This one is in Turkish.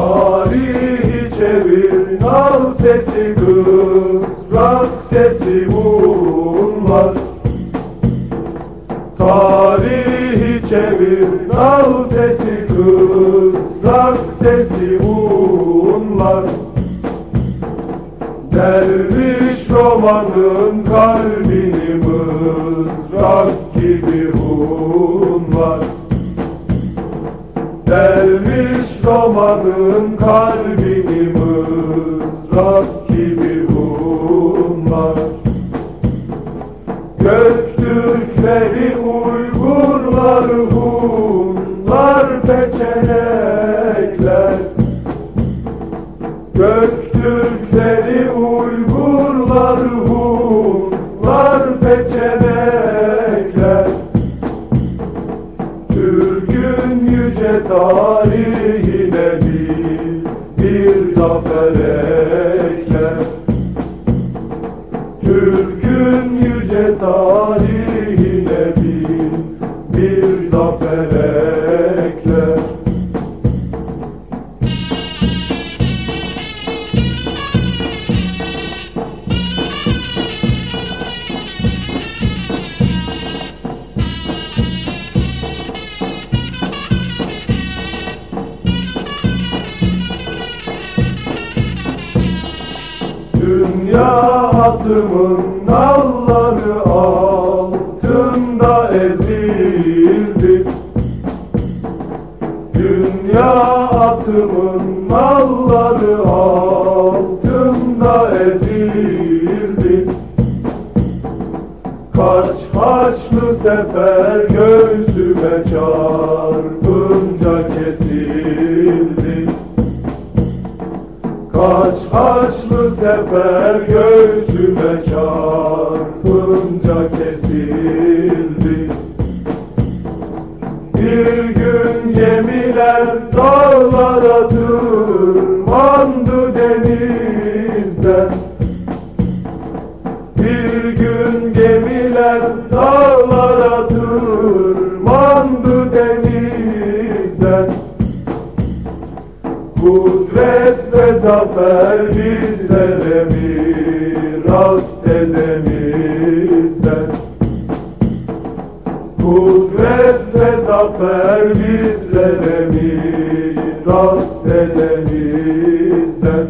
Tarihi çevir nal sesi kızrak sesi bunlar. Tarihi çevir nal sesi kızrak sesi bunlar. Derviş romanın kalbini Derviş romanın kalbini mızrak gibi unlar Göktürkleri Uygurlar Hunlar peçenekler. Göktürkleri Uygurlar Hunlar peçenekler tarihine bir, bir zafer ekler Türk'ün yüce Dünya atımın nalları altında ezildi. Dünya atımın nalları altında ezildi. Kaç haçlı sefer göğsüme çarpınca Kaç haçlı sefer göğsüme çarpınca kesildi. Bir gün gemiler dağlara tırmandı denizden. Bir gün gemiler dağlara Kudret ve zafer bizlere miras dedemizden Kudret ve zafer bizlere miras dedemizden